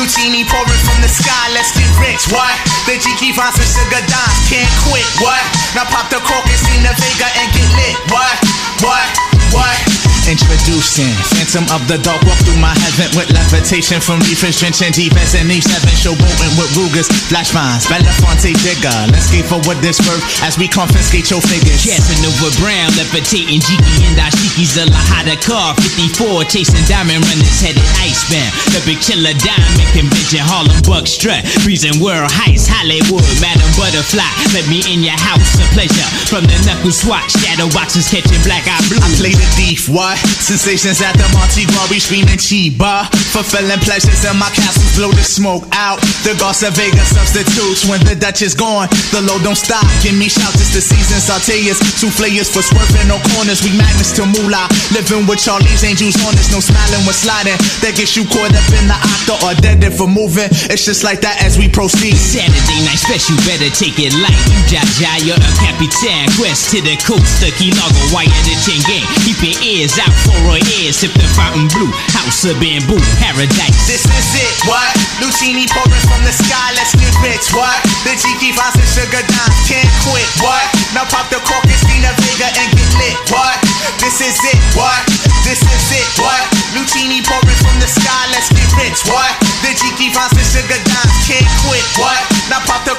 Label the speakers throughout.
Speaker 1: Lucini pouring from the sky, let's get rich. What? The keep on some sugar dimes, can't quit. What? Now pop the cork and see the Vega and get lit. What? What? What? Introducing Phantom of the Dark, walk through my heaven with levitation from reefers, drenching defense and E7, showboating with Rugers, flash mines, Belafonte digger. Let's skate forward this verb as we confiscate your figures.
Speaker 2: Casanova Brown, levitating Jiki and Dashiki, Zalahada car, 54, chasing diamond runners, headed icebound. The big killer diamond convention, Harlem Buck strut, freezing world heights, Hollywood, Madam Butterfly. Let me in your house, a pleasure. From the knuckle swatch, shadow boxes catching black eye blue.
Speaker 1: I play the thief, what? Sensations at the Monte Glory screaming Chiba. Fulfilling pleasures in my castles, blow the smoke out. The Garza Vega substitutes when the Dutch is gone. The load don't stop. Give me shouts, it's the season. Sauteas, two flayers for swerving, no corners. We magnets to moolah. Living with Charlie's angels on us, no smiling when sliding. That gets you caught up in the octa or dead for moving. It's just like that as we proceed.
Speaker 2: Saturday night special, better take it light. Jaja, you're a capitan. Quest to the coast, the Key Largo, wire the chain gang. Keep your ears out for a ear, sip the fountain blue. House of bamboo, paradise.
Speaker 1: This is it, what? Lucini pouring from the sky, let's get rich, what? The Jiki finds the sugar dimes, can't quit, what? Now pop the cork and Stina Vega and get lit, what? This is it, what? This is it, what? Lucini pouring from the sky, let's get rich, what? The Jiki finds the sugar dimes, can't quit, what? Now pop the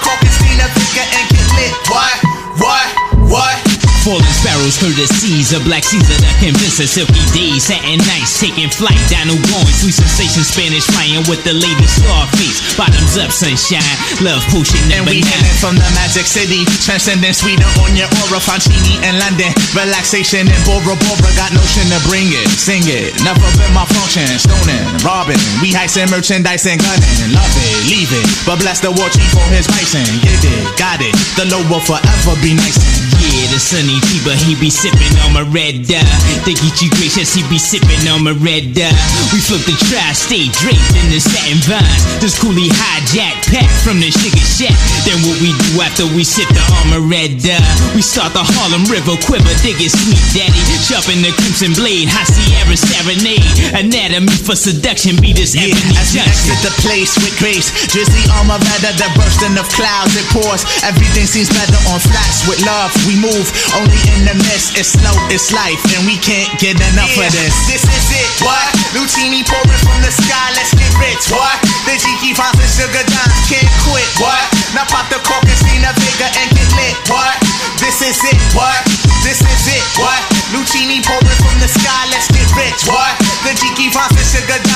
Speaker 2: Falling sparrows through the seas, a black Caesar that convince a silky days, satin nights, taking flight down the going, sweet sensation, Spanish flying with the lady Scarface, bottoms up, sunshine, love potion,
Speaker 1: and we hailing from the magic city, transcending Sweden on your aura, Fancini in London, relaxation in Bora Bora, got notion to bring it, sing it, never been my function, stoning, robbing, we heisting merchandise and gunning, love it, leave it, but bless the war chief for his bison, get it, got it, the low will forever be nice.
Speaker 2: Yeah, the sunny Tiba, he be sipping on my red dye. They get you gracious, he be sipping on my red dye. We flip the tri-state draped in the satin vines. This coolie hijack pack from the sugar shack. Then what we do after we sip the armor red dye? We start the Harlem River quiver, dig it sweet daddy. Sharpen the crimson blade, high Sierra serenade. Anatomy for seduction, be this
Speaker 1: yeah,
Speaker 2: ebony
Speaker 1: as we exit the place with grace. Drizzly armor rather the bursting of clouds it pours. Everything seems better on flats with love. We move only in the mist. It's slow, it's life, and we can't get enough of this. This is it, what? Lucini pouring from the sky, let's get rich, what? The Jiki finds the sugar dimes, can't quit, what? Now pop the cork and Stina Vega and get lit, what? This is it, what? This is it, what? Lucini pouring from the sky, let's get rich, what? The Jiki finds the sugar dimes,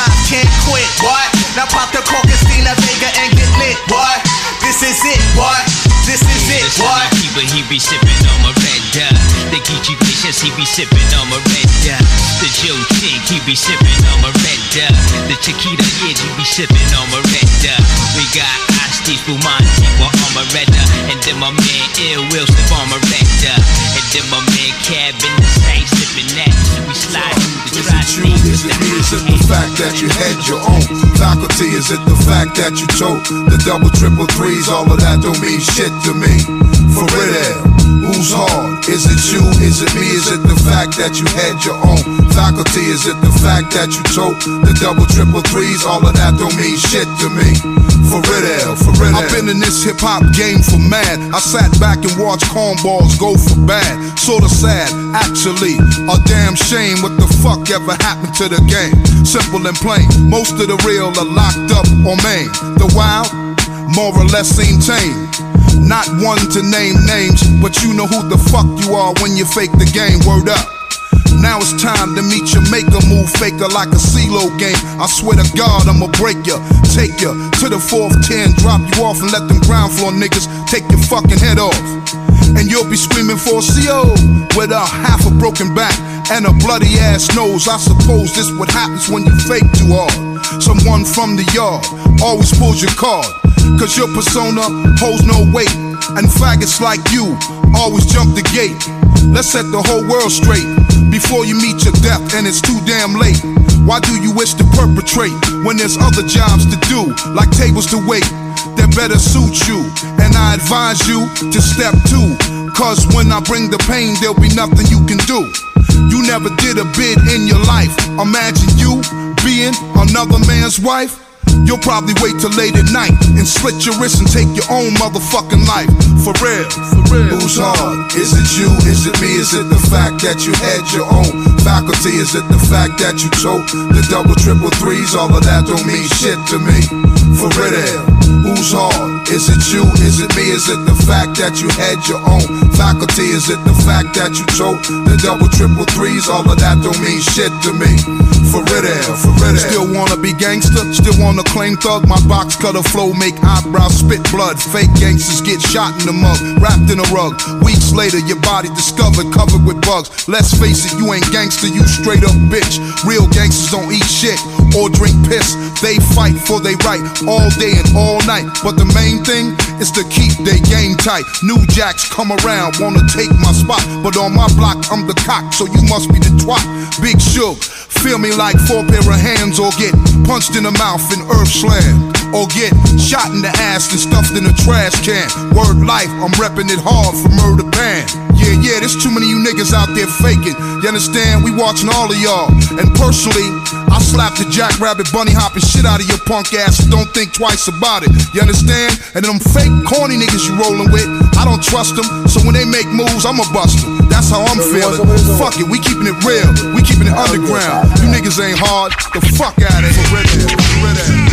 Speaker 2: be sipping on my red dye. The Geechee he be sipping on my red dye. The Joe Chick, he be sipping on my red dye. The Chiquita Edge, he be sipping on my red dye. We got Asti Fumanti on my dye. And then my man Ill Will my red. And then my man Cab in the same sipping that. We slide through the
Speaker 3: Is it you? Is it me? Is it the fact that you had your own faculty? Is it the fact that you told the double, triple threes? All of that don't mean shit to me. For real, who's hard? Is it you? Is it me? Is it the fact that you had your own faculty? Is it the fact that you told the double, triple threes? All of that don't mean shit to me. For real, for I've been in this hip hop game for mad. I sat back and watched cornballs go for bad. Sorta sad, actually. A damn shame what the fuck ever happened to the game. Simple and plain. Most of the real are locked up or main. The wild, more or less seem tame. Not one to name names, but you know who the fuck you are when you fake the game. Word up. Now it's time to meet your maker, move faker like a CeeLo game. I swear to God, I'ma break ya, take ya to the fourth ten, drop you off and let them ground floor niggas take your fucking head off. And you'll be screaming for a CO with a half a broken back and a bloody ass nose. I suppose this what happens when you fake too hard. Someone from the yard always pulls your card, cause your persona holds no weight. And faggots like you always jump the gate. Let's set the whole world straight before you meet your death and it's too damn late. Why do you wish to perpetrate when there's other jobs to do, like tables to wait? That better suit you, and I advise you to step two. Cause when I bring the pain, there'll be nothing you can do. You never did a bid in your life. Imagine you being another man's wife. You'll probably wait till late at night and slit your wrist and take your own motherfucking life. For real, for real. Who's hard? Is it you? Is it me? Is it the fact that you had your own faculty? Is it the fact that you took the double, triple threes? All of that don't mean shit to me. For real, who's hard? Is it you? Is it me? Is it the fact that you had your own faculty? Is it the fact that you took the double, triple threes? All of that don't mean shit to me. For real, for real. Still wanna be gangster? Still wanna claim thug? My box cutter flow make eyebrows spit blood. Fake gangsters get shot in the mug, wrapped in a rug. Weeks later, your body discovered, covered with bugs. Let's face it, you ain't gangster, you straight up bitch. Real gangsters don't eat shit or drink piss. They fight for they right all day and all night. But the main thing is to keep their game tight. New jacks come around, wanna take my spot. But on my block, I'm the cock, so you must be the twat. Big Shook, feel me like four pair of hands, or get punched in the mouth and earth slam. Or get shot in the ass and stuffed in a trash can. Word life, I'm repping it hard for murder band. Yeah, yeah, there's too many you niggas out there faking. You understand? We watching all of y'all. And personally, I slap the jackrabbit bunny hopping shit out of your punk ass and don't think twice about it. You understand? And them fake corny niggas you rolling with, I don't trust them. So when they make moves, I'ma bust them. That's how I'm feeling. Fuck it, we keeping it real. We keeping it underground. You niggas ain't hard. The fuck out of here.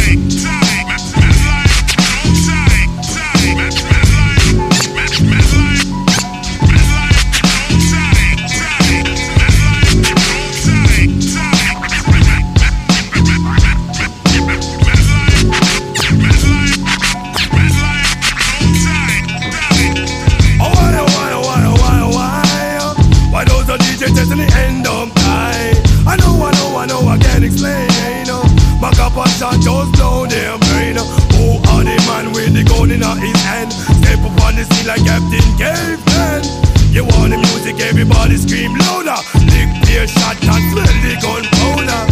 Speaker 4: His hand? Step up on the scene like Captain Caveman. You want the music, everybody scream louder. Lick beer shot and smell the gunpowder.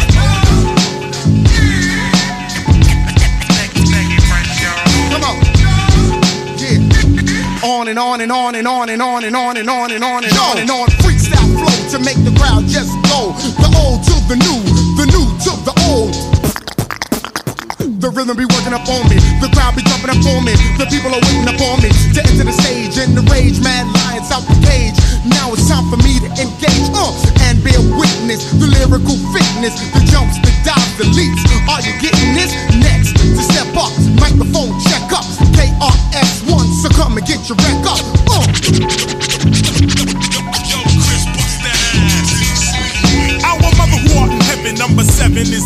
Speaker 4: Come on. Yeah. On and on and on and on and on and on and on and on and on and on. Freestyle flow to make the crowd just go. The old to the new, The rhythm be working up on me. The crowd be jumping up on me. The people are waiting up on me to enter the stage In the rage. Mad lions out the cage. Now it's time for me to engage uh, and bear witness. The lyrical fitness, the jumps, the dives, the leaps. Are you getting this? Next to step up, microphone check up. KRS1, so come and get your wreck up.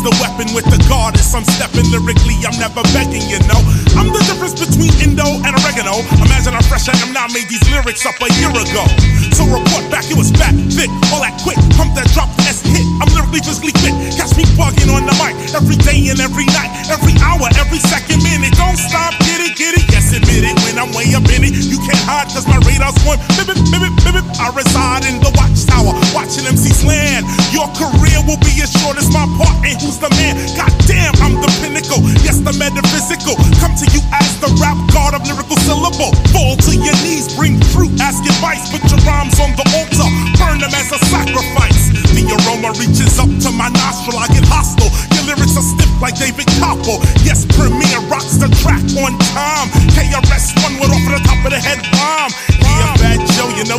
Speaker 5: The weapon with the goddess. I'm stepping lyrically, I'm never begging, you know. I'm the difference between Indo and oregano. Imagine how fresh I am now, made these lyrics up a year ago. So report back, it was fat, thick, all that quick. Pump that drop, S hit. I'm lyrically physically fit. Catch me bugging on the mic every day and every night, every hour, every second minute. Don't stop, get it, get it. Yes, admit it. When I'm way up in it, you can't hide, cause my radar's going bip, bip, bip, bip, bip. I reside in the watchtower, watching MCs land. Your career will be as short as my part, and who's the man? Goddamn, I'm the pinnacle. Yes, the metaphysical. Come to you as the rap god of lyrical syllable. Fall to your knees, bring fruit, ask advice. Put your rhymes on the altar, burn them as a sacrifice. The aroma reaches up to my nostril, I get hostile. Your lyrics are stiff like David Copper. Yes, Premier rocks the track on time. KRS One went off at the top of the head bomb.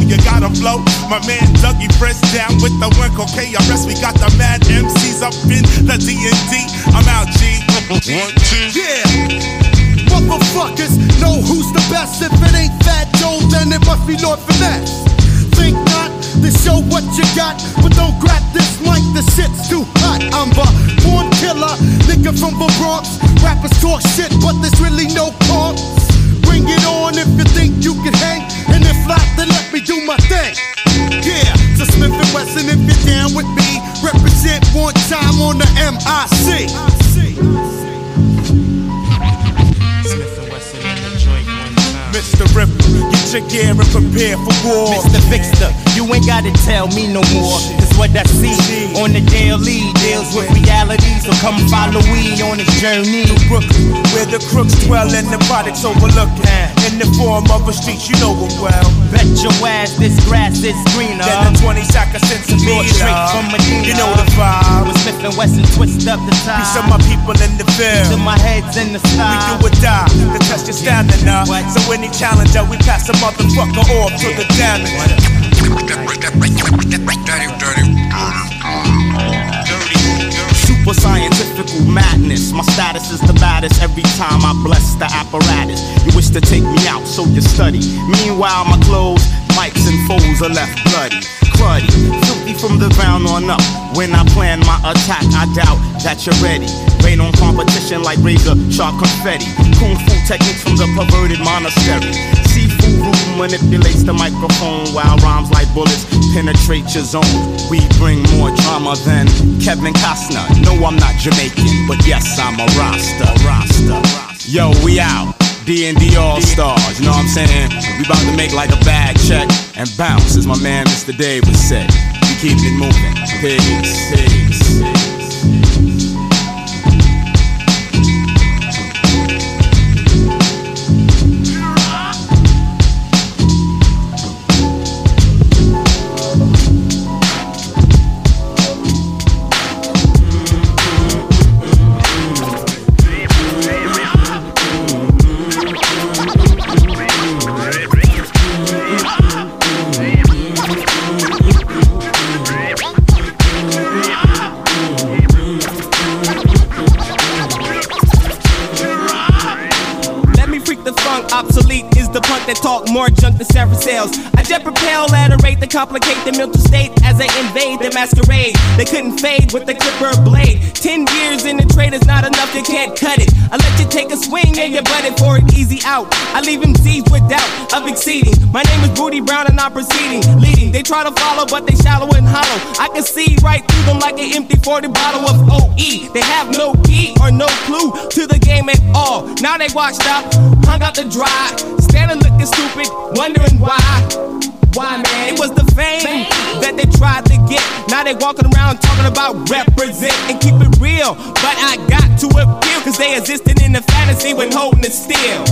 Speaker 5: Yeah, Fat Joe, you gotta flow. My man Dougie Fresh down with the one KRS. We got the mad MCs up in the D&D. I'm out, G. One, two.
Speaker 4: Yeah. Motherfuckers know who's the best. If it ain't Fat Joe, then it must be Lord Finesse. Think not to show what you got, but don't grab this mic, the shit's too hot. I'm a born killer, nigga from the Bronx. Rappers talk shit, but there's really no pumps. Bring it on if you think you can hang, and if not, then let me do my thing. Yeah, to Smith and Wesson, if you're down with me, represent one time on the MIC.
Speaker 5: Mr. Ripper, get your gear and prepare for war.
Speaker 6: Mr. Fixter, you ain't gotta tell me no more. Cause what I see on the daily. Deals with reality, so come follow me on this journey.
Speaker 7: Brooklyn, where the crooks dwell and the products overlooked. In the form of a street, you know it well.
Speaker 6: Bet your ass this grass is greener.
Speaker 7: Than the 20 sack of cents of
Speaker 6: Lord straight from Medina.
Speaker 7: You know the vibe.
Speaker 6: With Smith and Wesson twist up the time.
Speaker 7: Peace of my people in the field.
Speaker 6: To my heads in the sky.
Speaker 7: We do or die to test your stamina. So any challenger, we pass a motherfucker off to the damage.
Speaker 6: Super scientifical madness. My status is the baddest every time I bless the apparatus. You wish to take me out, so you study. Meanwhile, my clothes, mics, and foes are left bloody cruddy, filthy from the ground on up. When I plan my attack, I doubt that you're ready. Rain on competition like razor sharp confetti. Kung fu techniques from the perverted monastery. Seafood room manipulates the microphone while rhymes like bullets penetrate your zone. We bring more drama than Kevin Costner. No, I'm not Jamaican, but yes, I'm a Rasta. Rasta. Yo, we out. D&D All Stars, you know what I'm saying? We about to make like a bag check and bounce, as my man Mr. Davis said. We keep it moving. Peace, peace. More junk than several sales. I jet propel at a rate that complicate the mental state as they invade the masquerade. They couldn't fade with the clipper blade. Ten years in the trade is not enough, you can't cut it. I let you take a swing and you it for an easy out. I leave them seized with doubt of exceeding. My name is Booty Brown and I'm proceeding. Leading, they try to follow, but they shallow and hollow. I can see right through them like an empty 40 bottle of OE. They have no key or no clue to the game at all. Now they washed up, hung out the dry, standing looking stupid wondering why. Why, man? It was the fame that they tried to get. Now they walking around talking about represent and keep it real. But I got to appeal, cause they existed in the fantasy when holding it still.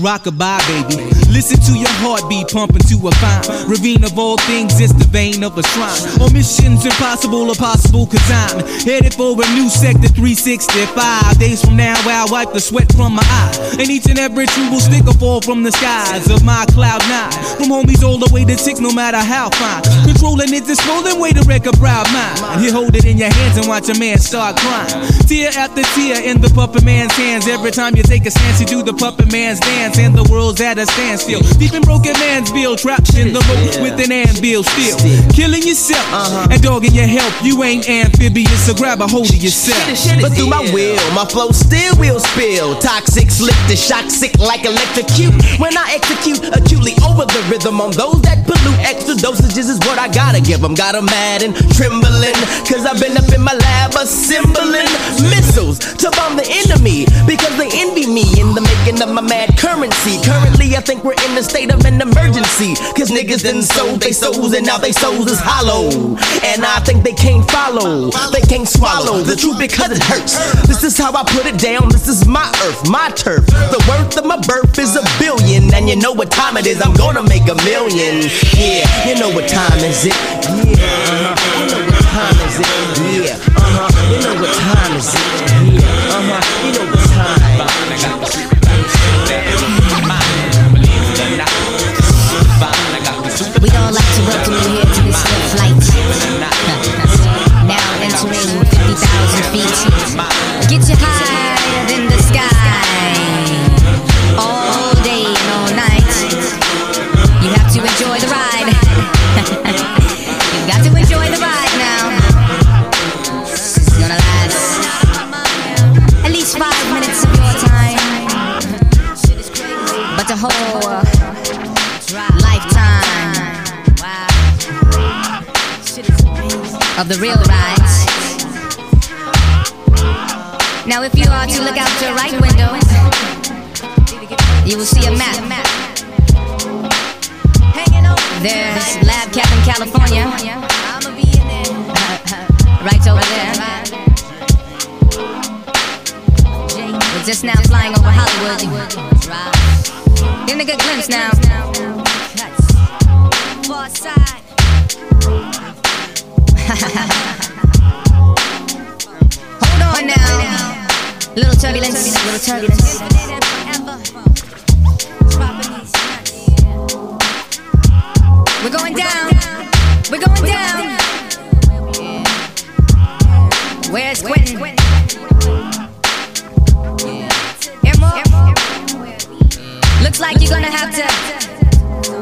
Speaker 8: Rockabye, baby. Listen to your heartbeat pumping to a fine ravine of all things. It's the vein of a shrine. On missions impossible or possible, cause I'm headed for a new sector 365. Days from now, where I'll wipe the sweat from my eye. And each and every true will stick or fall from the skies of my cloud nine. From homies all the way to six, no matter how fine. Controlling it's a swollen way to wreck a proud mind. You hold it in your hands and watch a man start crying. Tear after tear in the puppet man's hands. Every time you take a stance, you do the puppet man's dance and the world's at a standstill. Deep in broken man's bill, trapped in the moat with an anvil still. Killing yourself uh-huh. and dogging your health. You ain't amphibious, so grab a hold of yourself.
Speaker 9: But through my will, my flow still will spill. Toxic, slick to shock, sick like electrocute. When I execute acutely over the rhythm on those that pollute, extra dosages is what I gotta give them. Got them mad and trembling, cause I've been up in my lab assembling missiles to bomb the enemy because they envy me in the making of my mad current currency. I think we're in a state of an emergency. Cause niggas done sold they souls and now they souls is hollow. And I think they can't follow, they can't swallow the truth because it hurts. This is how I put it down. This is my earth, my turf. The worth of my birth is a billion. And you know what time it is, I'm gonna make a million. Yeah, you know what time is it? Yeah, uh-huh. you know what time is it? Yeah, uh huh. You know what time is it?
Speaker 10: The
Speaker 11: real rides. Now, if you are to look out your right window, you will see a map. There's Lab Cap in California. right over there. We're just now flying over Hollywood. Getting a good glimpse now. Far side. Hold on now. Little turbulence, little turbulence. We're going down. We're going down. Where's Quentin? Here. Looks like you're gonna have to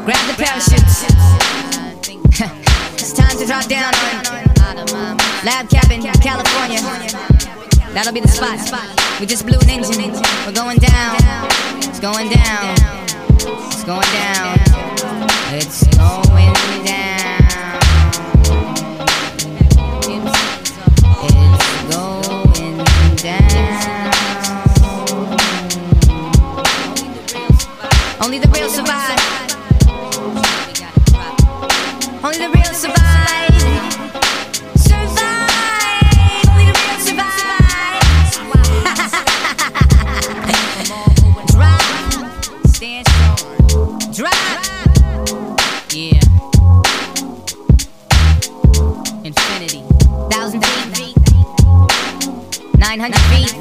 Speaker 11: grab the parachutes. it's time to drop down on Lab Cabin, California. That'll be the spot. We just blew an engine. We're going down. It's going down. It's going down. It's going down. 900 feet,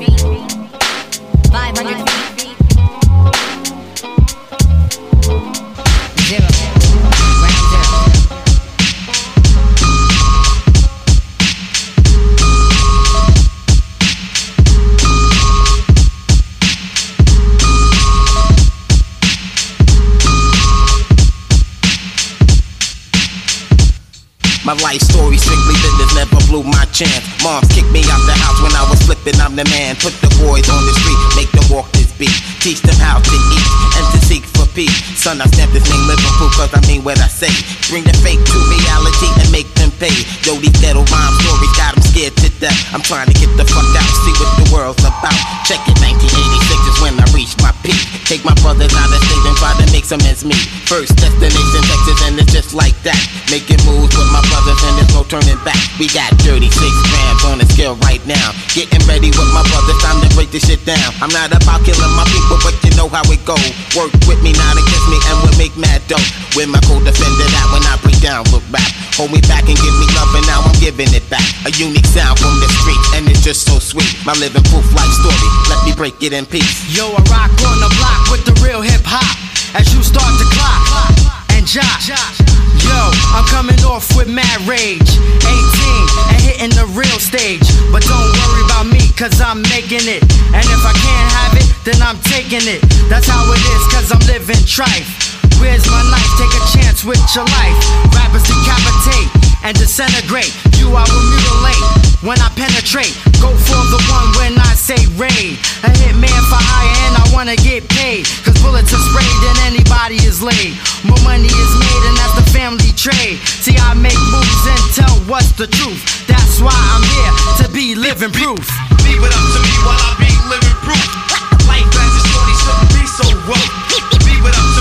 Speaker 11: 500 feet, zero, round zero.
Speaker 9: My life story simply business never blew my chance. Mom kicked me out the house flipping, I'm the man. Put the boys on the street, make them walk this beat. Teach them how to eat and to seek for peace. Son, I stamp this name Liverpool cause I mean what I say. Bring the fake to reality and make them pay. Yo, these ghetto rhyme stories got them scared to death. I'm trying to get the fuck out, see what the world's about. Check it, 1986 is when I reached my peak. Take my brothers out of state and try to make some ends meet. First destination Texas and it's just like that. Making moves with my brothers and there's no turning back. We got 36 grams on the scale right now. Getting ready with my brothers, time to break this shit down. I'm not about killing my people, but you know how it go. Work with me, not against me, and we'll make mad dough. With my co-defender that when I break down look back. Hold me back and give me love, and now I'm giving it back. A unique sound from the street, and it's just so sweet. My living proof life story, let me break it in peace.
Speaker 12: Yo, I rock on the block with the real hip hop. As you start to clock and jock. Yo, I'm coming off with mad rage. 18 and hitting the real stage. But don't worry about me, cause I'm making it. And if I can't have it, then I'm taking it. That's how it is, cause I'm living trife. Where's my knife? Take a chance with your life. Rappers decapitate and disintegrate. You I will mutilate when I penetrate. Go for the one when I say raid. A hitman for hire and I wanna get paid. Cause bullets are sprayed and anybody is laid. More money is made and that's the family trade. See, I make moves and tell what's the truth. That's why I'm here to be living proof.
Speaker 13: Leave it up to me while I be living proof. Life as a shouldn't be so rough. Leave it up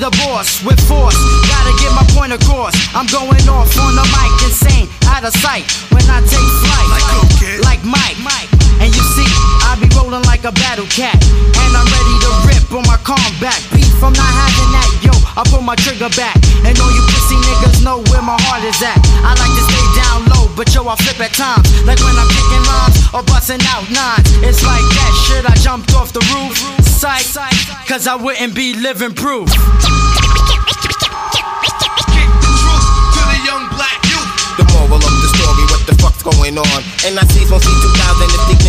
Speaker 12: the boss with force. Gotta get my point across. I'm going off on the mic, insane, out of sight. When I take flight, like, Mike. And you see, I be rolling like a battle cat. And I'm ready to rip on my combat. Beef, I'm not having that, yo. I pull my trigger back. And all you pussy niggas know where my heart is at. I like to stay down low, but yo, I flip at times. Like when I'm kicking rhymes or busting out nines. It's like that shit, I jumped off the roof. Psych, cause I wouldn't be living proof.
Speaker 13: The
Speaker 9: moral of the story, what the fuck's going on? And I see from C2000 if keep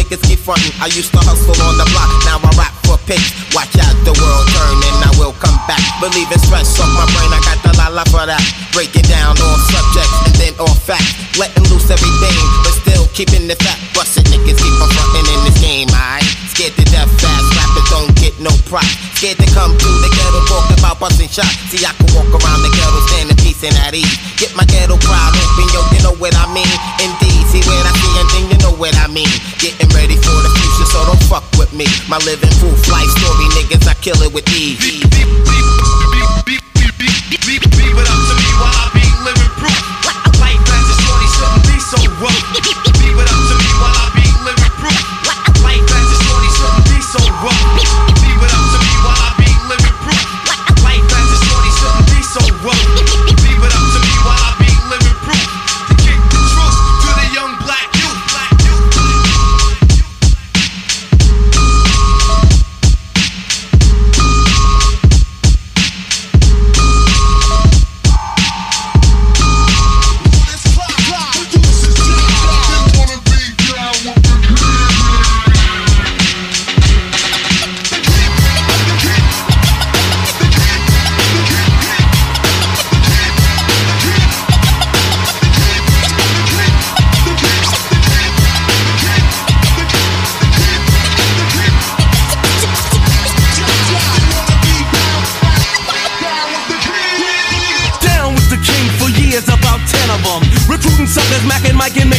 Speaker 9: frontin'. I used to hustle on the block, now I rap for pics. Watch out, the world turn and I will come back Believe in stress off my brain, I got the la for that. Breaking down all subjects and then all facts. Letting loose everything, but still keeping the fat. Busted niggas keep on frontin' in this game, I Scared to death fast, rappers don't get no prop. Scared to come through the ghetto, talk about busting shots. See, I can walk around the ghetto, stand in peace and at ease. Get my ghetto crowd open, yo, you know what I mean? Indeed, see when I see anything, you know what I mean. Getting ready for the future, so don't fuck with me. My living proof life story, niggas, I kill it with ease.
Speaker 1: Leave it up to me while I be living proof. Life as a shorty shouldn't be so rough.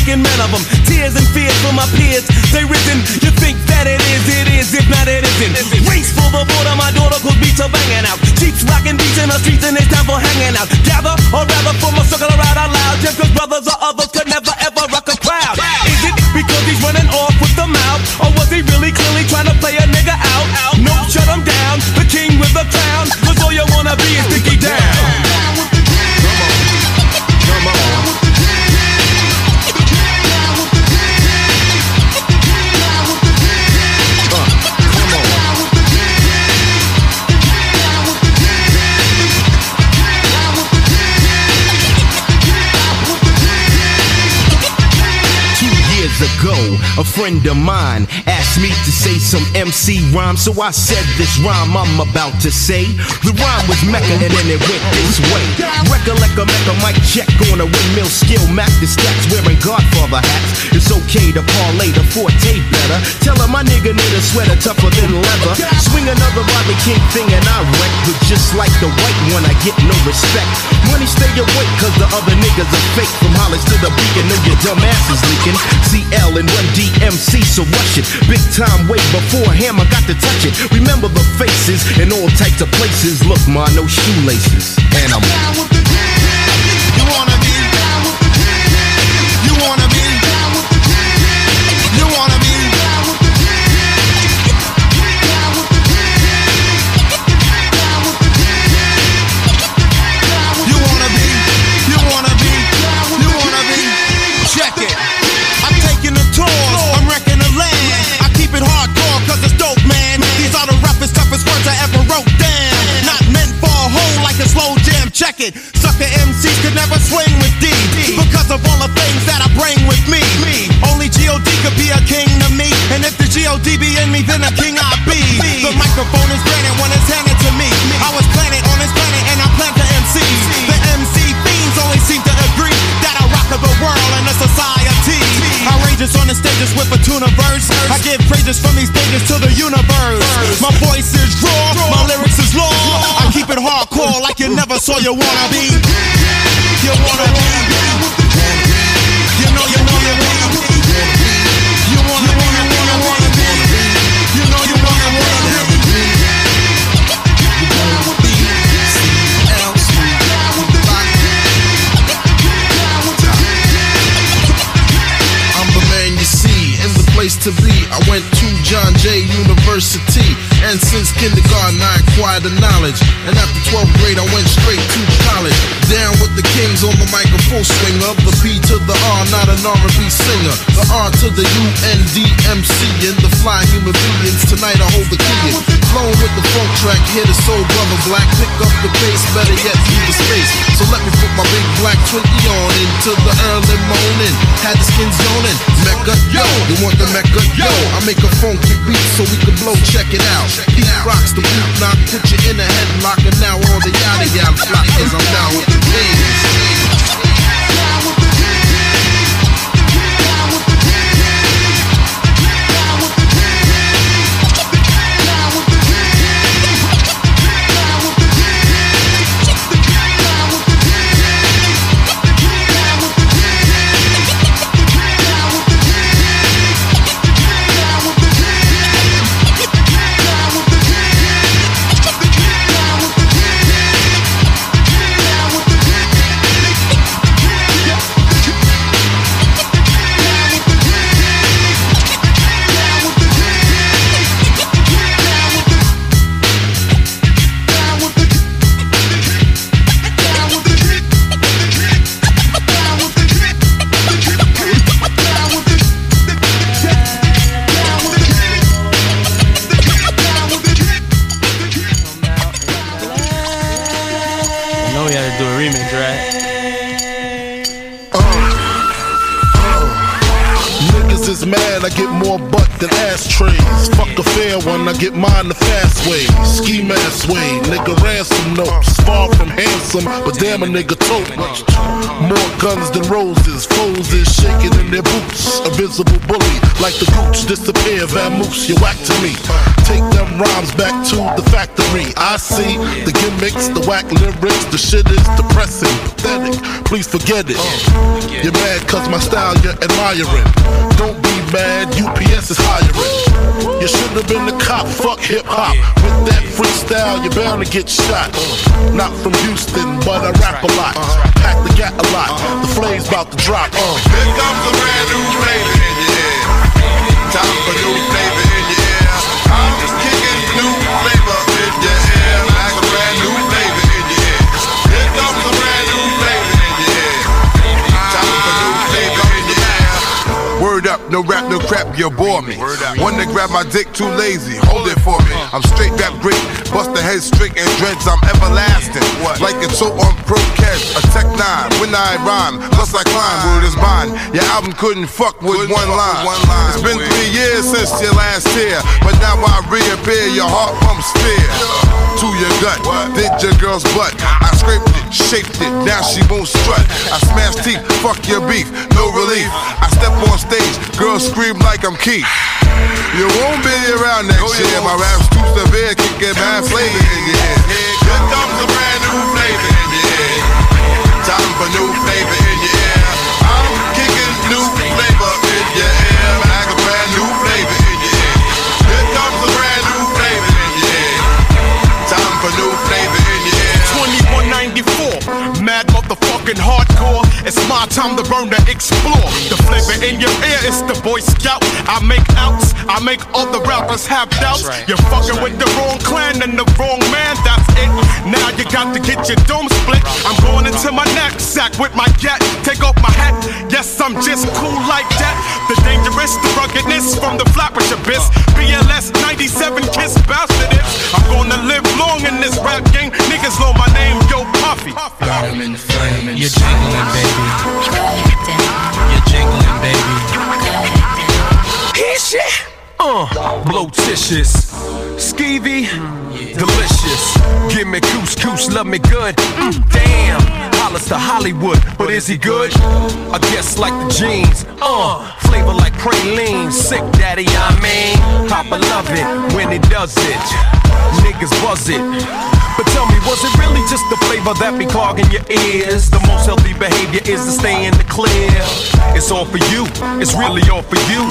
Speaker 13: Making men of them. Tears and fears for my peers, they risen. You think that it is, it is, if not, it isn't. Race for the border, my daughter could beats are banging out. Jeeps rocking beats in the streets, and it's time for hanging out. Gather, or rather, form a circle around out loud. Just cause brothers or others could never ever rock a crowd. Is it because he's running off with the mouth? Or was he really clearly trying to play a nigga out? out? No, shut him down. The king with the crown. Cause all you wanna be is Dickie
Speaker 14: friend of mine asked me to say some MC rhyme, so I said this rhyme I'm about to say. The rhyme was Mecca, and then it went this way. Recollect a Mecca mic check on a windmill skill, map. the stats wearing Godfather hats. It's okay to parlay the forte better. Tell her my nigga need a sweater tougher than leather. Swing another Bobby King thing, and I wreck, but just like the white one, I get no respect. Money stay awake, cause the other niggas are fake. From Hollis to the beacon, know your dumb ass is leaking. CL and 1DM MC, so rush it. Big time wait before hammer got to touch it. Remember the faces in all types of places. Look, my no shoelaces. And I'm
Speaker 15: down with the. You wanna be it. Sucker MCs could never swing with D. Because of all the things that I bring with me. Only G.O.D. could be a king to me. And if the G.O.D. be in me, then a king I be. The microphone is granted when it's handed to me. I was planted on this planet and I plan to MC. The MC fiends only seem to agree that I rock the world and the society. I Outrageous on the stages with a tuna verse. I give praises from these stages to the universe. My voice is raw, like you you wanna be. You wanna be. You know you wanna be. You wanna be, you wanna wanna be. You know you wanna wanna be.
Speaker 16: I'm the man you see the place to be. I went to John Jay University, and since kindergarten I acquired the knowledge. And after 12th grade, I went straight to college. Down with the kings on the microphone swinger. The P to the R, not an R&B singer. The R to the U N D M C, and the fly human beings. Tonight I hold the key. Flowing with the funk track, hit a soul brother black. Pick up the pace, better yet, leave the space. So let me put my big black 20 on into the early morning. Had the skins yawning. Mecca, yo, you want the Mecca, yo? I make a funky beat so we can blow. Check it out. He rocks the boot knock, put you in a headlock, and now on yada yada yada flop, cause I'm down with the kings. Butt than a fair one, I get mine the fast way. Ski mask way, nigga ransom notes. Far from handsome, but damn a nigga tote. More guns than roses, foes is shaking in their boots. A visible bully, like the gooch, disappear, vamoose, you whack to me. Take them rhymes back to the factory. I see the gimmicks, the whack lyrics, the shit is depressing, pathetic. Please forget it. You're mad cause my style you're admiring. Don't be mad, UPS is hiring. You have been the cop, fuck hip hop. With that freestyle, you're bound to get shot. Not from Houston, but I rap a lot. Pack the gat a lot. The flame's about to drop.
Speaker 17: Here comes a brand new flavor in. Time for new flavor no rap, no crap, you bore me. One to grab my dick, too lazy, hold it for me. I'm straight rap great, bust the head straight and dreads, I'm everlasting. Like it's so on pro catch, a tech nine, when I rhyme, plus I climb, word is mine. Your album couldn't fuck with one line. It's been three years since your last tear, but now I reappear, your heart pumps fear. Your gut, did your girl's butt. I scraped it, shaped it, now she won't strut. I smash teeth, fuck your beef, no relief. I step on stage, girls scream like I'm Keith. You won't be around next year. My rap's too severe, can get mad flavor in your head. Here comes a brand new flavor in your ear. Time for new flavor in your ear. I'm kicking new flavor in your ear.
Speaker 18: Motherfucking hardcore. It's my time to burn to explore. The flavor in your ear is the Boy Scout. I make outs, I make other rappers have doubts. You're fucking with the wrong clan and the wrong man, that's it. Now you got to get your dome split. I'm going into my knapsack with my gat. Take off my hat, yes, I'm just cool like that. The dangerous, the ruggedness from the flappers abyss. BLS 97 kiss bastard. I'm gonna live long in this rap game. Niggas know my name, yo Puffy.
Speaker 13: Diamond flame, you're jingling, baby. You're jingling, baby.
Speaker 19: Hit shit. Uh, blotitious, skeevy, delicious. Give me couscous, love me good. Mm, damn, Hollis to Hollywood, but is he good? I guess like the jeans. Uh, flavor like praline, sick daddy, I mean. Papa love it when he does it. Niggas buzz it. But tell me, was it really just the flavor that be clogging your ears? The most healthy behavior is to stay in the clear. It's all for you, it's really all for you.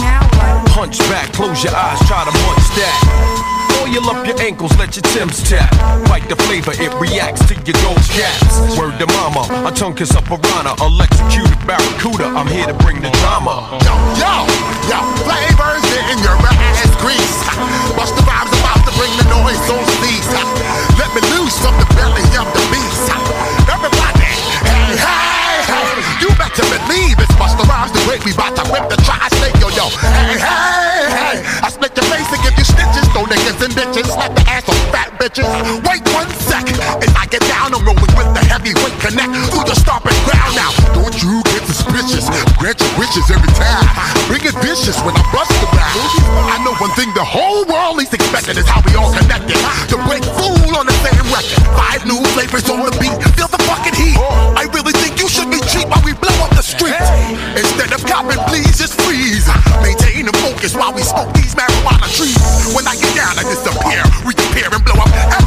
Speaker 19: Hunch back, close your eyes, try to munch that. Oil up your ankles, let your Timbs tap. Bite the flavor, it reacts to your gold caps. Word to mama, a tongue kiss a piranha, electrocuted barracuda. I'm here to bring the drama.
Speaker 20: Yo, yo, yo, flavors in your ass grease. Bust the to bring the noise on these. Let me loose from the belly of the beast. Everybody, hey, hey, hey. You better believe it's Busta Rhymes the way we bout to whip the tri-state, yo, yo. Hey, hey, hey. I split your face and give you stitches. Throw niggas and bitches, slap the ass on fat bitches. Wait one second, as I get down, I'm rolling with the heavyweight connect through the stomping ground now. Don't you get suspicious. Grant your wishes every time. Bring it vicious when I bust the rhyme. I know one thing the whole world is expecting is how we all connected. To break fool on the same record. Five new flavors
Speaker 21: on the beat. Feel the fucking
Speaker 22: heat. I
Speaker 21: really think you should be cheap while we blow up the streets. Instead of copping, please
Speaker 22: just freeze.
Speaker 21: Maintain the focus while we smoke these marijuana trees. When I get down, I disappear, reappear, and blow up.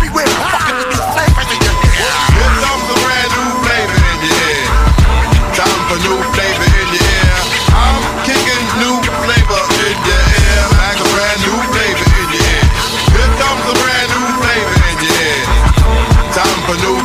Speaker 21: Avenue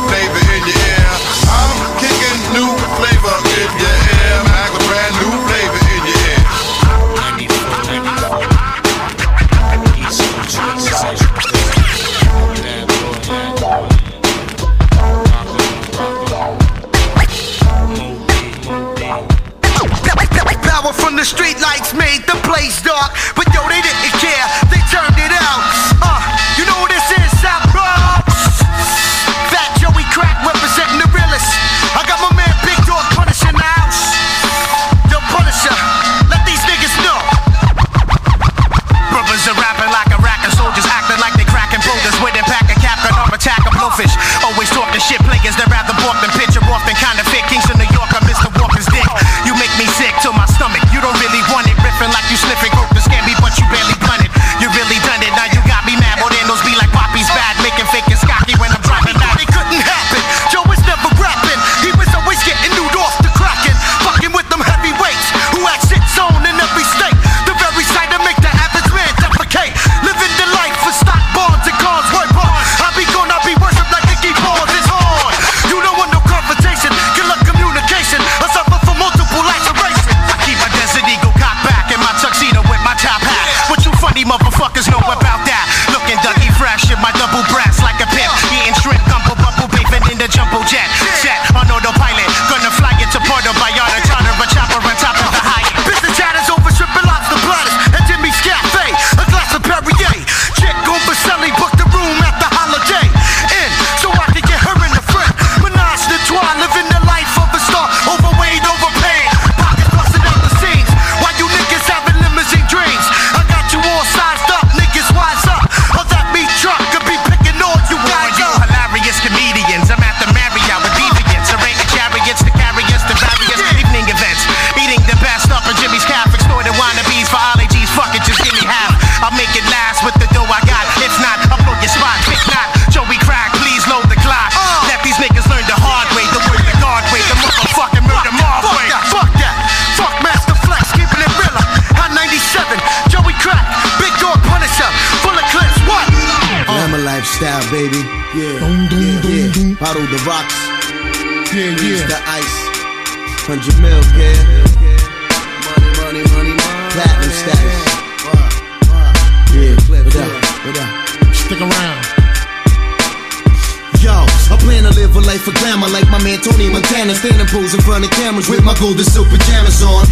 Speaker 21: with my silk.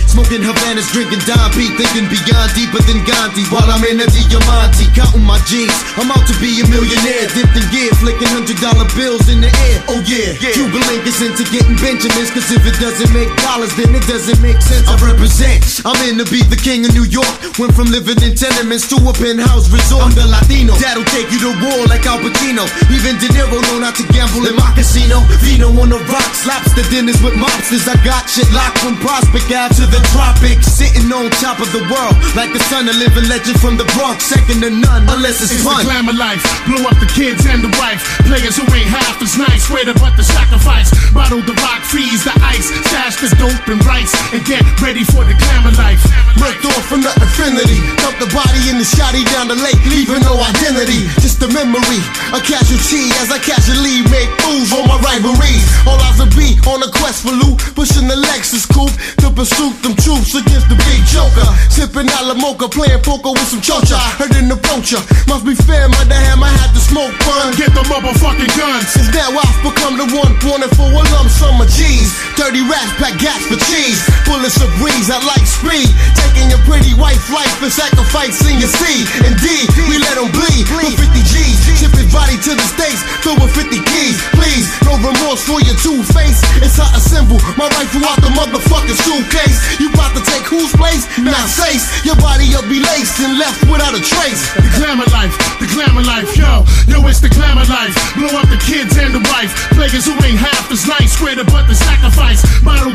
Speaker 21: Smoking Havanas, drinking Don P, thinking beyond deeper than Gandhi. While I'm in the Diamante, counting my G's. I'm out to be a millionaire, dipped in gear, flicking hundred dollar bills in the air. Oh yeah, Cuban link is into getting Benjamins, cause if it doesn't make dollars, then it doesn't make sense. I represent, I'm in to be the king of New York. Went from living in tenements to a penthouse resort. I'm the Latino, that'll take you to war like Al Pacino. Even De Niro know not to gamble in my casino. Vino on the rocks, lobster dinners with mobsters. I got shit locked from Prospect Ave to the tropics. Sitting on top of the world, like the son, a living legend from the Bronx, second to none, unless it's,
Speaker 22: It's
Speaker 21: fun.
Speaker 22: the glamour life. Blow up the kids and the wife. Players who ain't half as nice. Way to but the sacrifice. Bottle the rock, freeze the ice. Stash the dope and rice. And get ready for the glamour life.
Speaker 21: Ripped off from the Infiniti. Dump the body in the shotty down the lake, leaving no identity. Just a memory, a casualty as I casually make moves on my rivalries. All eyes will be on a quest for loot, pushing the Lexus coupe to pursue them troops against the big joker. Sipping Alamocha, playing poker with some chocha. Heard an approacher, must be fair, my damn, I had to smoke fun.
Speaker 22: Get the motherfucking guns.
Speaker 21: Since now I've become the one wanted for a lump sum of G's. Dirty rats pack gas for cheese. Bullets of breeze, I like speed. Taking your pretty wife life and sacrificing your seed. Indeed, we let them bleed for 50 G's. Ship his body to the States, filled with 50 keys. Please, no remorse for your two face. It's how I assemble my rifle out the motherfucking suitcase. You about to take whose place? Not safe. Your body will be laced and left without a trace.
Speaker 22: The glamour life, the glamour life, yo, yo, it's the glamour life. Blow up the kids and the wife. Players who ain't half as nice, to but the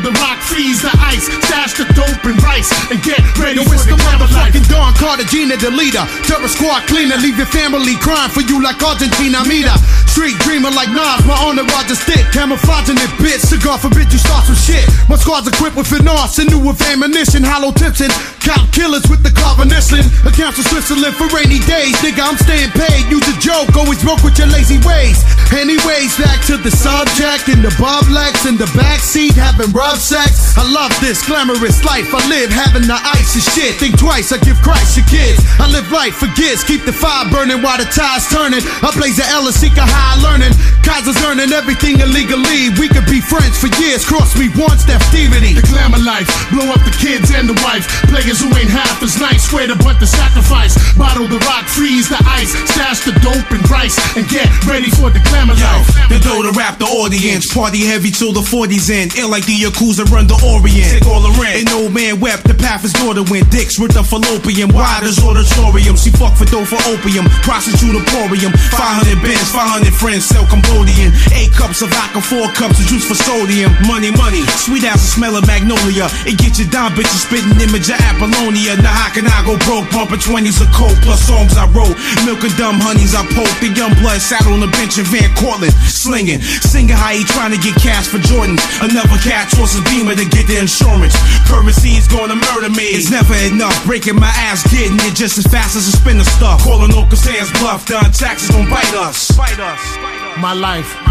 Speaker 22: the rock, freeze the ice, stash the dope and rice, and get ready
Speaker 23: Yo,
Speaker 22: for
Speaker 23: it's
Speaker 22: the
Speaker 23: the
Speaker 22: life.
Speaker 23: motherfucking Don Cartagena, the leader. Terror squad cleaner, leave your family crying for you like Argentina. Mita. Street dreamer like Nas, my entourage is thick. Camouflaging it, bitch. Cigar forbid you start some shit. My squad's equipped with finesse and new with ammunition. Hollow tips and cop killers with the carbonation. Accounts for Switzerland for rainy days. Nigga, I'm staying paid. Use a joke, always broke with your lazy ways. Anyways, back to the subject in the Bob Lex in the backseat having rough sex. I love this glamorous life I live, having the ice and shit. Think twice, I give Christ your kids. I live life for gifts, keep the fire burning while the tide's turning. I blaze the and seek a high learning. Kaiser's earning everything illegally. We could be friends for years. Cross me once, that thievity.
Speaker 22: The glamour life, blow up the kids and the wife. Players who ain't half as nice, swear to but the sacrifice. Bottle the rock, freeze the ice, stash the dope and rice, and get ready for the glamour life.
Speaker 18: The dough to rap the audience. Party heavy till the 40s end. Ill like the Yakuza run the Orient. Take all the rent. An old man wept, the path his daughter went. Dicks with the fallopian. Wide as auditorium. She fuck for dough for opium. Prostitute emporium. 500 bands, 500 friends, sell Cambodian. Eight cups of vodka, four cups of juice for sodium. Money, money. Sweet ass, the smell of magnolia. It get you down, bitches spitting image of Apollonia. Now how can I go broke? Bumping 20s of coke plus songs I wrote. Milk and dumb honeys I poke. The young blood sat on the bench in Van Cortlandt. Slinging. Singing how he trying to get cash for Jordans. Another cat tosses Beamer to get the insurance. Currency is gonna murder me. It's never enough. Breaking my ass, getting it just as fast as a spinner stuff. Calling Uncle Sam's bluff. Done taxes don't bite us. Bite us.
Speaker 22: My life.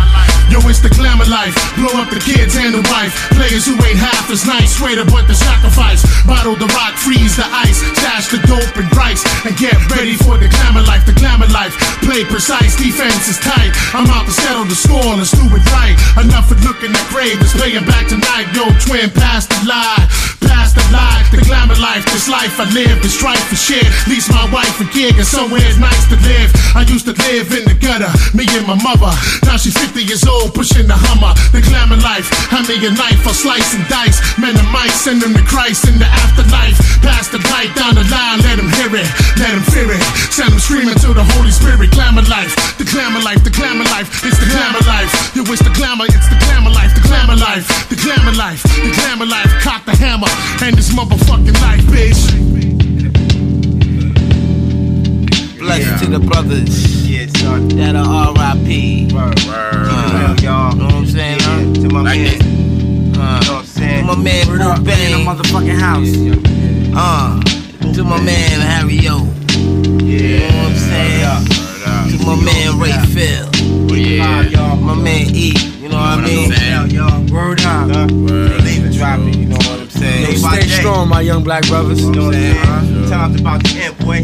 Speaker 22: Yo, it's the glamour life. Blow up the kids and the wife. Players who ain't half as nice, swear to but the sacrifice. Bottle the rock, freeze the ice, stash the dope and rice, and get ready for the glamour life. The glamour life. Play precise, defense is tight. I'm out to settle the score, let's do it right. Enough of looking at grave, let's back tonight. Yo, twin, pass the lie, pass the lie. The glamour life, this life I live, is strife for shit. Least my wife and kid, and somewhere it's nice to live. I used to live in the gutter, me and my mother. Now she's 50 years old, pushing the Hummer. The glamour life, hand me a knife, I'll slice and dice. Men and mice, send them to Christ in the afterlife. Pass the light down the line, let them hear it, let them fear it. Send them screaming to the Holy Spirit. Glamour life, the glamour life, the glamour life, it's the glamour life. Yo, it's the glamour, it's the glamour life, the glamour life, the glamour life, the glamour life. Cock the hammer, and this motherfucking life, bitch.
Speaker 9: Blessed to the brothers. Yeah, son. That are R.I.P. Word, word. Uh, y'all. Know what I'm saying? huh? To my man. Uh, know what I'm saying? To my man, Boo Bang. In the motherfucking house. Uh, to my man, Harry O. Yeah. You know what I'm saying? To my man, Ray Phil. Yeah. y'all. My man E, you know what I mean?
Speaker 12: Hell, y'all. Word up. Stay strong, my young black brothers.
Speaker 9: You know what I'm saying? Tell us about the amp, boy.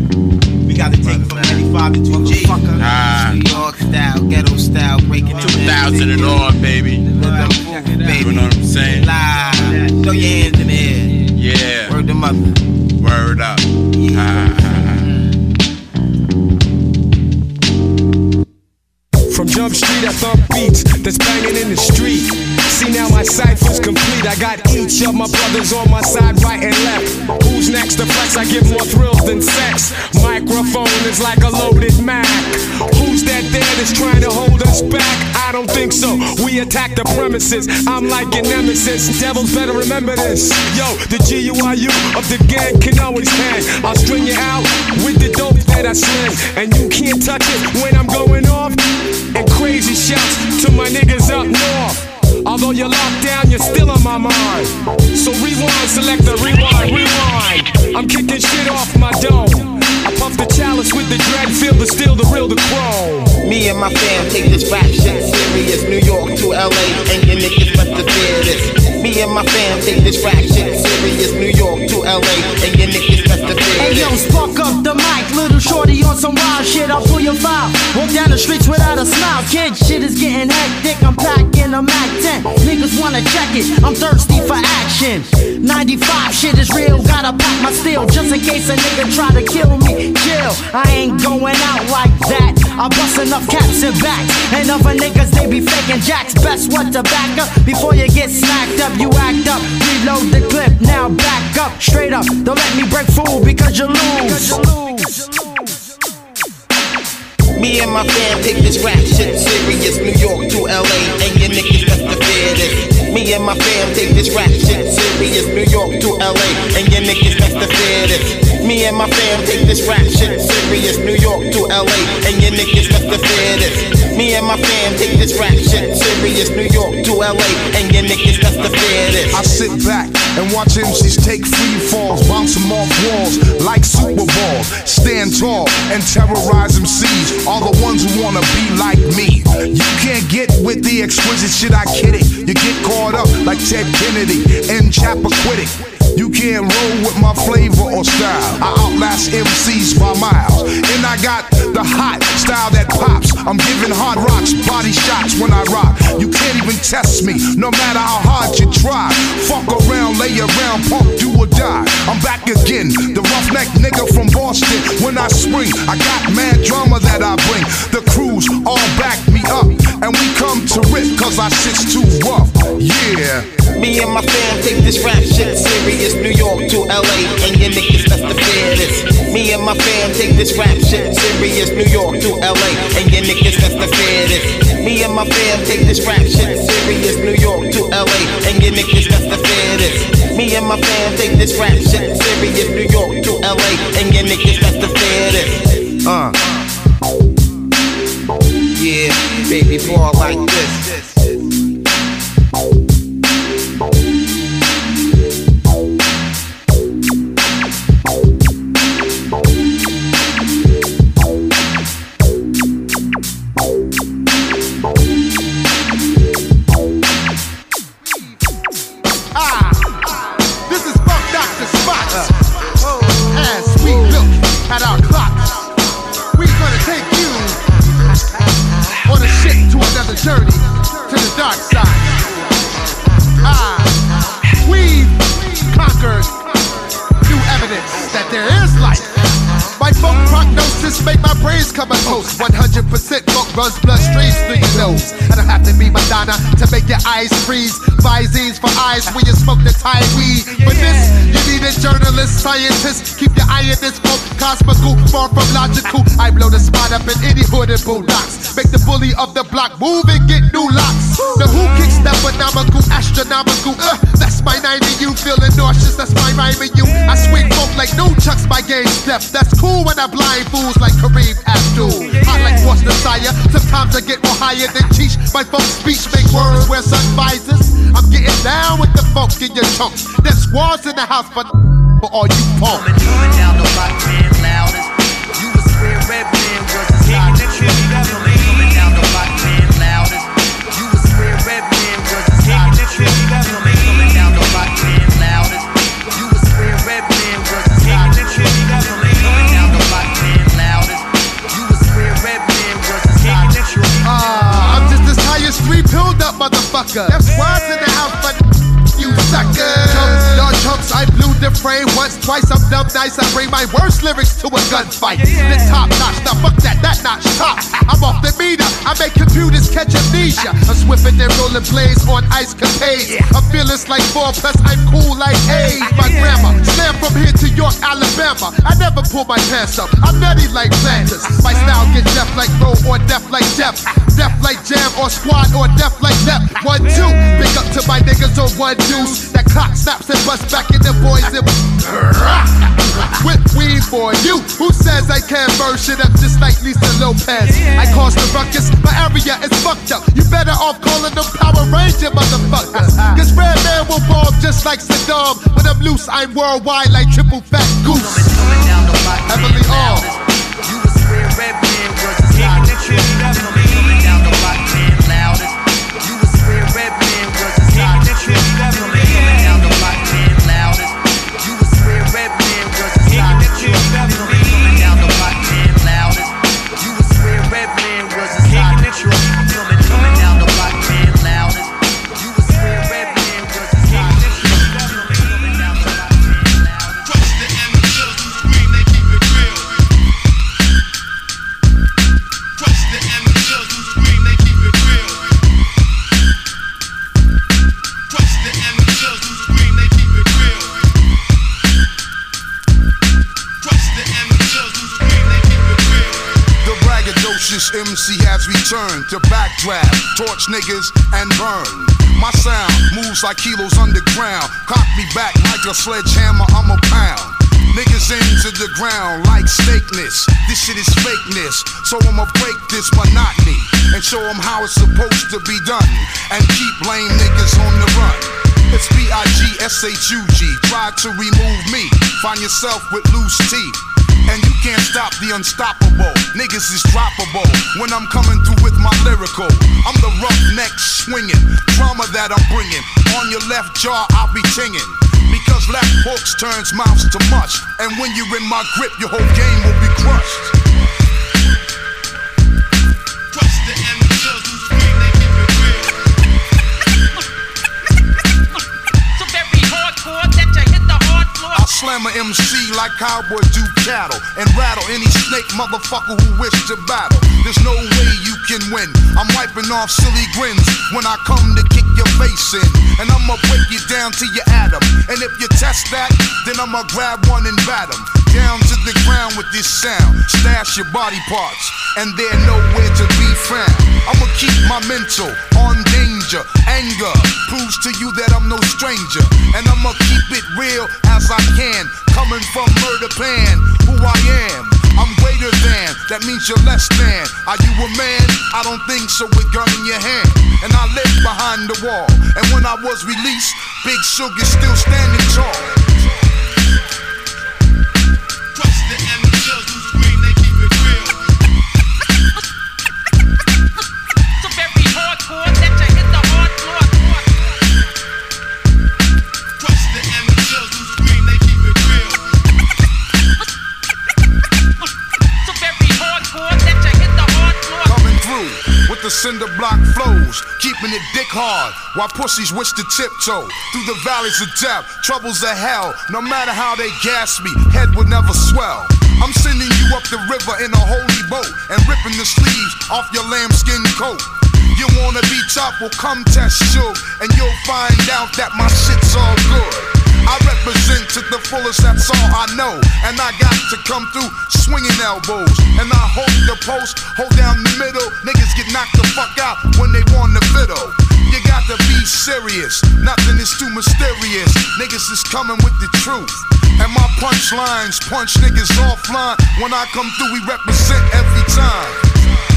Speaker 9: We got to take it from 95 to 2G.
Speaker 24: Ah.
Speaker 9: New York style, ghetto style, breaking it
Speaker 24: 2000 and on, baby. You know what I'm saying?
Speaker 9: Live. Throw your hands in the air.
Speaker 24: Yeah.
Speaker 9: Word them up.
Speaker 24: Word up. Ah.
Speaker 25: From Jump Street, I thump beats that's banging in the street. See now my cipher's complete. I got each of my brothers on my side, right and left. Who's next to flex? I give more thrills than sex. Microphone is like a loaded Mac. Who's that there that's trying to hold us back? I don't think so. We attack the premises. I'm like your nemesis. Devils better remember this. Yo, the GUIU of the gang can always hang. I'll string you out with the dope that I sling. And you can't touch it when I'm going off. And crazy shouts to my niggas up north. Although you're locked down, you're still on my mind. So rewind, select the rewind, rewind. I'm kicking shit off my dome. I puff the chalice with the dread, feel the steel, the real, the chrome.
Speaker 9: Me and my fam take this rap shit serious. New York to LA, and your niggas must have fear this. Me and my fam take this rap shit serious. New York to LA, and your niggas must have fear
Speaker 12: Hey
Speaker 9: this.
Speaker 12: yo, spark up the mic, little shorty on some wild shit. I'll pull your file. Walk down the streets without a smile. Kid, shit is getting hectic. I'm packing a Mac 10. Niggas wanna check it. I'm thirsty for action. 95 shit is real. Gotta pack my steel just in case a nigga try to kill me. Chill, I ain't going out like that. I bust enough caps and backs. And other niggas, they be faking jacks. Best what to back up before you get smacked up. You act up, reload the clip. Now back up, straight up. Don't let me break fool because you lose.
Speaker 9: Me and my fam take this rap shit serious. New York to LA, and your niggas must have fear this. Me and my fam take this rap shit serious. New York to LA, and your niggas have fear this. Me and my fam take this rap shit serious. New York to LA, and your niggas have fear this. Me and my fam take this rap shit serious. New York to LA, and your niggas have fear this.
Speaker 3: I sit back and watch MCs take free falls, bounce them off walls like Super Balls. Stand tall and terrorize MCs, all the ones who wanna be like me. You can't get with the exquisite shit, I kid it. You get caught up like Ted Kennedy and Chappaquiddick. You can't roll with my flavor or style. I outlast MCs by miles. And I got the hot style that pops. I'm giving hard rocks, body shots when I rock. You can't even test me, no matter how hard you try. Fuck around, lay around, pump, do or die. I'm back again, the roughneck nigga from Boston. When I spring, I got mad drama that I bring. The crews all back me up, and we come to rip, cause our shit's too rough. Yeah.
Speaker 9: Me and my fam take this rap shit serious. New York to LA, and your niggas have fear this. Me and my fam take this rap shit serious. New York to LA, and your niggas have fear this. Me and my fam take this rap shit serious. New York to LA, and your niggas have fear this. Me and my fam take this rap shit serious. New York to LA, and your niggas must
Speaker 4: Make the bully of the block move and get new locks. The who kicks that phenomenal, astronomical. Uh, that's my 90 you feeling nauseous. That's my rhyme and you. I swing funk like no chucks, my game step. That's cool when I blind fools like Kareem Abdul. Hot like What's Desire. Sometimes I get more higher than Cheech. My funk speech make words wear sun visors. I'm getting down with the funk in your chunks. There's squads in the house for, for all you punks.
Speaker 13: Coming down the block, man, loudest.
Speaker 4: Motherfucker. That's words in the house, but you sucker. Chumps, chumps, I blew the frame once, twice. I'm dumb nice. I bring my worst lyrics to a gunfight. The top notch, now fuck that, that notch top. I'm off the meter. I make computers catch amnesia. I'm swiffing and rolling blades on ice capades. I'm fearless like four, plus I'm cool like eight. My grandma slam from here to York, Alabama. I never pull my pants up. I'm nutty like planters. My style get deaf like roll or deaf like deaf. Deaf like jam or squad or deaf like deaf. One, two. Big up to my niggas on one deuce. That clock snaps and busts back in the boys. And with weed for you. Who says I can't burn shit up just like Lisa Lopes? I cause the ruckus. My area is fucked up. You better off calling them Power Ranger motherfuckers. Cause Redman will bomb just like Saddam. When I'm loose, I'm worldwide like triple fat goose.
Speaker 3: Returned to backdraft, torch niggas, and burn. My sound moves like kilos underground. Cock me back like a sledgehammer, I'm a pound. Niggas into the ground like stakeness. This shit is fakeness. So I'ma break this monotony and show them how it's supposed to be done. And keep lame niggas on the run. It's B-I-G-S-H-U-G. Try to remove me. Find yourself with loose teeth. And you can't stop the unstoppable. Niggas is droppable when I'm coming through with my lyrical. I'm the roughneck swinging, drama that I'm bringing. On your left jaw, I'll be tinging. Because left hooks turns mouths to mush. And when you're in my grip, your whole game will be crushed. Slam a MC like cowboys do cattle and rattle any snake motherfucker who wish to battle. There's no way you can win. I'm wiping off silly grins when I come to kick your face in. And I'ma break you down to your atom. And if you test that, then I'ma grab one and bat 'em Down to the ground with this sound. Stash your body parts, and they're nowhere to be found. I'ma keep my mental on danger. Anger proves to you that I'm no stranger. And I'ma keep it real as I can. Coming from murder pan, who I am. I'm greater than, that means you're less than. Are you a man? I don't think so with gun in your hand. And I live behind the wall. And when I was released, Big Shug's still standing tall. Cinder block flows, keeping it dick hard while pussies wish to tiptoe through the valleys of death, troubles of hell. No matter how they gas me, head would never swell. I'm sending you up the river in a holy boat and ripping the sleeves off your lambskin coat. You wanna be tough? Well, come test Suge, and you'll find out that my shit's all good. I represent to the fullest, that's all I know. And I got to come through swinging elbows. And I hold the post, hold down the middle. Niggas get knocked the fuck out when they want the fiddle. You got to be serious, nothing is too mysterious. Niggas is coming with the truth. And my punchlines punch niggas offline. When I come through, we represent every time.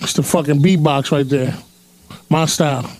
Speaker 22: It's the fucking beatbox right there. My style.